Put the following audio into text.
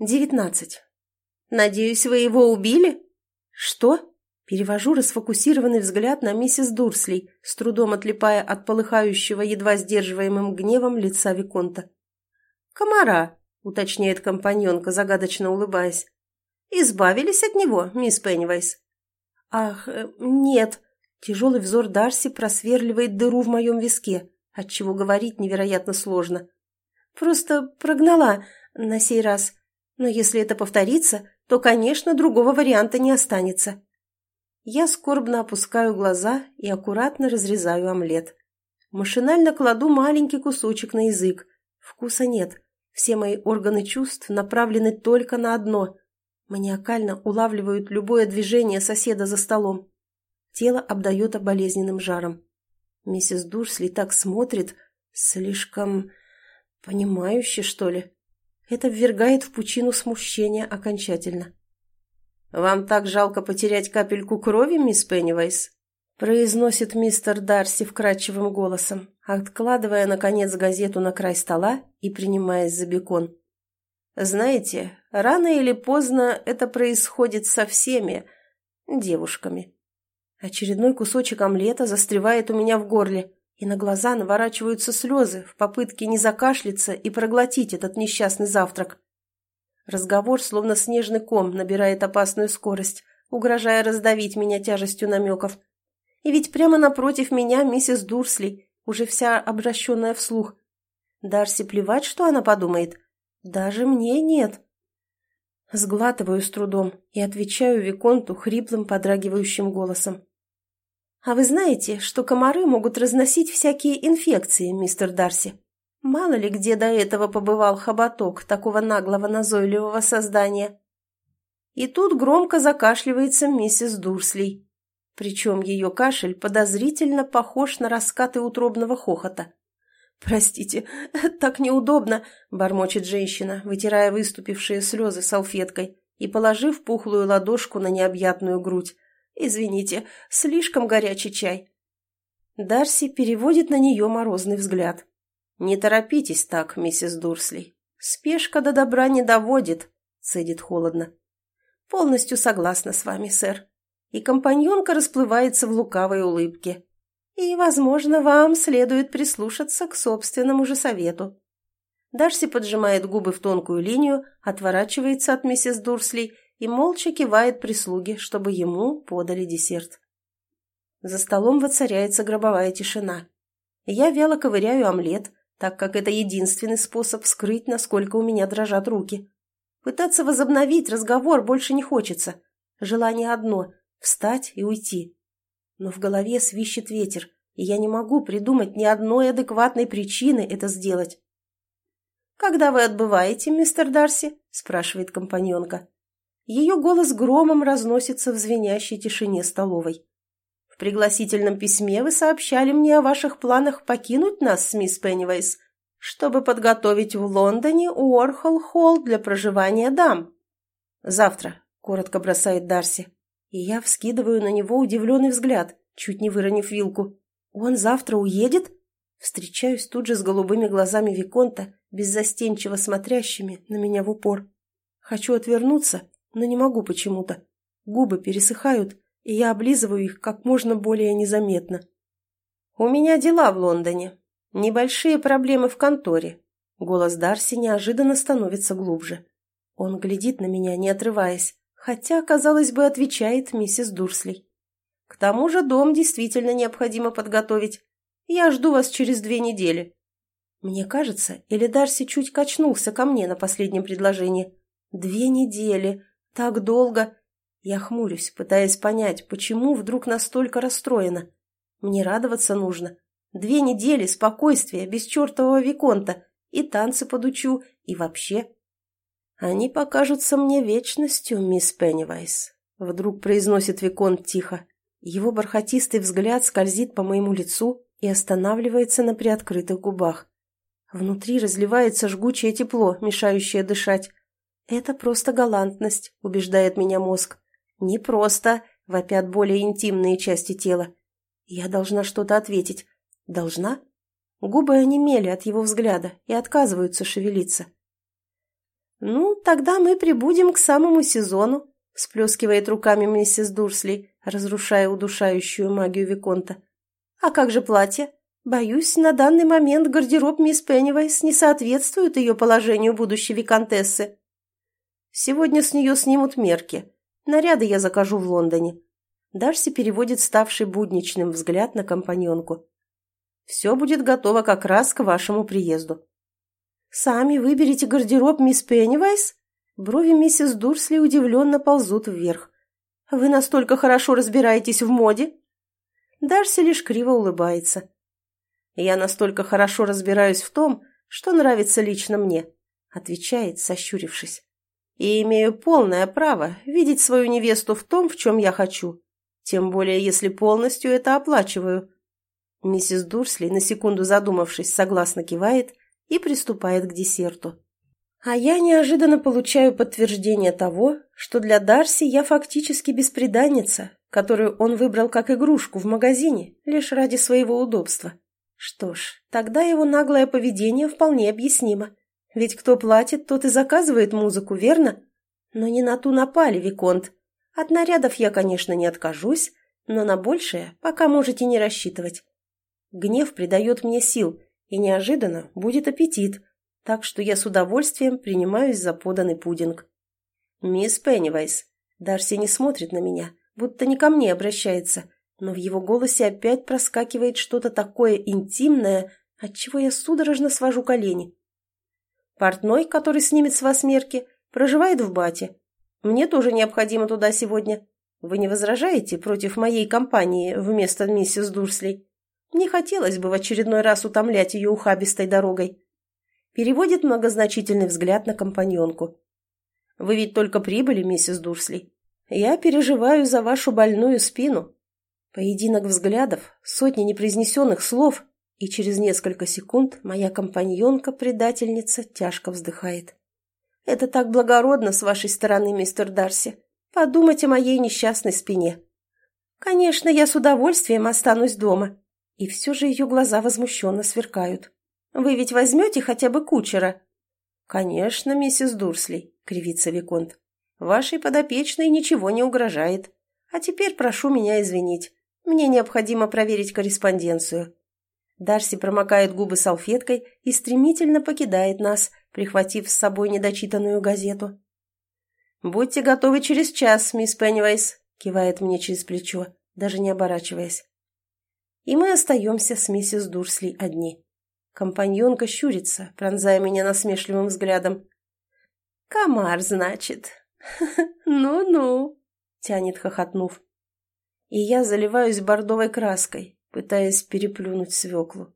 Девятнадцать. «Надеюсь, вы его убили?» «Что?» Перевожу расфокусированный взгляд на миссис Дурсли, с трудом отлипая от полыхающего, едва сдерживаемым гневом лица Виконта. «Комара», — уточняет компаньонка, загадочно улыбаясь. «Избавились от него, мисс Пеннивайс?» «Ах, э, нет». Тяжелый взор Дарси просверливает дыру в моем виске, отчего говорить невероятно сложно. «Просто прогнала на сей раз. Но если это повторится, то, конечно, другого варианта не останется». Я скорбно опускаю глаза и аккуратно разрезаю омлет. Машинально кладу маленький кусочек на язык. Вкуса нет. Все мои органы чувств направлены только на одно. Маниакально улавливают любое движение соседа за столом. Тело обдает болезненным жаром. Миссис Дурсли так смотрит, слишком... понимающе, что ли. Это ввергает в пучину смущения окончательно. «Вам так жалко потерять капельку крови, мисс Пеннивайс?» произносит мистер Дарси вкрадчивым голосом, откладывая, наконец, газету на край стола и принимаясь за бекон. «Знаете, рано или поздно это происходит со всеми девушками». Очередной кусочек омлета застревает у меня в горле, и на глаза наворачиваются слезы в попытке не закашляться и проглотить этот несчастный завтрак. Разговор, словно снежный ком, набирает опасную скорость, угрожая раздавить меня тяжестью намеков. И ведь прямо напротив меня миссис Дурсли, уже вся обращенная вслух. Дарси плевать, что она подумает. Даже мне нет. Сглатываю с трудом и отвечаю Виконту хриплым подрагивающим голосом. «А вы знаете, что комары могут разносить всякие инфекции, мистер Дарси?» Мало ли где до этого побывал хоботок такого наглого назойливого создания. И тут громко закашливается миссис Дурсли. Причем ее кашель подозрительно похож на раскаты утробного хохота. «Простите, так неудобно», — бормочет женщина, вытирая выступившие слезы салфеткой и положив пухлую ладошку на необъятную грудь. «Извините, слишком горячий чай». Дарси переводит на нее морозный взгляд. «Не торопитесь так, миссис Дурсли. Спешка до добра не доводит», — цедит холодно. «Полностью согласна с вами, сэр». И компаньонка расплывается в лукавой улыбке. «И, возможно, вам следует прислушаться к собственному же совету». Дарси поджимает губы в тонкую линию, отворачивается от миссис Дурсли и молча кивает прислуге, чтобы ему подали десерт. За столом воцаряется гробовая тишина. Я вяло ковыряю омлет, так как это единственный способ скрыть, насколько у меня дрожат руки. Пытаться возобновить разговор больше не хочется. Желание одно — встать и уйти. Но в голове свищет ветер, и я не могу придумать ни одной адекватной причины это сделать. «Когда вы отбываете, мистер Дарси?» – спрашивает компаньонка. Ее голос громом разносится в звенящей тишине столовой пригласительном письме вы сообщали мне о ваших планах покинуть нас, мисс Пеннивейс, чтобы подготовить в Лондоне Уорхол-холл для проживания дам. Завтра, — коротко бросает Дарси, и я вскидываю на него удивленный взгляд, чуть не выронив вилку. Он завтра уедет? Встречаюсь тут же с голубыми глазами Виконта, беззастенчиво смотрящими на меня в упор. Хочу отвернуться, но не могу почему-то. Губы пересыхают, и я облизываю их как можно более незаметно. «У меня дела в Лондоне. Небольшие проблемы в конторе». Голос Дарси неожиданно становится глубже. Он глядит на меня, не отрываясь, хотя, казалось бы, отвечает миссис Дурсли. «К тому же дом действительно необходимо подготовить. Я жду вас через две недели». Мне кажется, или Дарси чуть качнулся ко мне на последнем предложении. «Две недели. Так долго. Я хмурюсь, пытаясь понять, почему вдруг настолько расстроена. Мне радоваться нужно. Две недели спокойствия, без чертового Виконта. И танцы подучу, и вообще. Они покажутся мне вечностью, мисс Пеннивайс. Вдруг произносит Виконт тихо. Его бархатистый взгляд скользит по моему лицу и останавливается на приоткрытых губах. Внутри разливается жгучее тепло, мешающее дышать. Это просто галантность, убеждает меня мозг. «Не просто», — вопят более интимные части тела. «Я должна что-то ответить. Должна?» Губы онемели от его взгляда и отказываются шевелиться. «Ну, тогда мы прибудем к самому сезону», — всплескивает руками миссис Дурсли, разрушая удушающую магию Виконта. «А как же платье? Боюсь, на данный момент гардероб мисс Пеннивайс не соответствует ее положению будущей виконтессы». «Сегодня с нее снимут мерки. Наряды я закажу в Лондоне». Дарси переводит ставший будничным взгляд на компаньонку. «Все будет готово как раз к вашему приезду». «Сами выберите гардероб мисс Пеннивайс?» Брови миссис Дурсли удивленно ползут вверх. «Вы настолько хорошо разбираетесь в моде?» Дарси лишь криво улыбается. «Я настолько хорошо разбираюсь в том, что нравится лично мне», отвечает, сощурившись. «И имею полное право видеть свою невесту в том, в чем я хочу, тем более если полностью это оплачиваю». Миссис Дурсли, на секунду задумавшись, согласно кивает и приступает к десерту. А я неожиданно получаю подтверждение того, что для Дарси я фактически бесприданница, которую он выбрал как игрушку в магазине, лишь ради своего удобства. Что ж, тогда его наглое поведение вполне объяснимо. Ведь кто платит, тот и заказывает музыку, верно? Но не на ту напали, Виконт. От нарядов я, конечно, не откажусь, но на большее пока можете не рассчитывать. Гнев придает мне сил, и неожиданно будет аппетит, так что я с удовольствием принимаюсь за поданный пудинг. «Мисс Пеннивайс», Дарси не смотрит на меня, будто не ко мне обращается, но в его голосе опять проскакивает что-то такое интимное, от чего я судорожно свожу колени. Портной, который снимет с вас мерки, проживает в Бате. Мне тоже необходимо туда сегодня. Вы не возражаете против моей компании вместо миссис Дурсли? Не хотелось бы в очередной раз утомлять ее ухабистой дорогой. Переводит многозначительный взгляд на компаньонку. «Вы ведь только прибыли, миссис Дурсли. Я переживаю за вашу больную спину». Поединок взглядов, сотни непроизнесенных слов, и через несколько секунд моя компаньонка-предательница тяжко вздыхает. «Это так благородно с вашей стороны, мистер Дарси, подумать о моей несчастной спине. Конечно, я с удовольствием останусь дома, и все же ее глаза возмущенно сверкают. «Вы ведь возьмете хотя бы кучера?» «Конечно, миссис Дурсли», — кривится Виконт. «Вашей подопечной ничего не угрожает. А теперь прошу меня извинить. Мне необходимо проверить корреспонденцию». Дарси промокает губы салфеткой и стремительно покидает нас, прихватив с собой недочитанную газету. «Будьте готовы через час, мисс Пеннивайс», — кивает мне через плечо, даже не оборачиваясь и мы остаемся с миссис Дурсли одни. Компаньонка щурится, пронзая меня насмешливым взглядом. «Комар, значит? Ну-ну», — тянет, хохотнув. И я заливаюсь бордовой краской, пытаясь переплюнуть свеклу.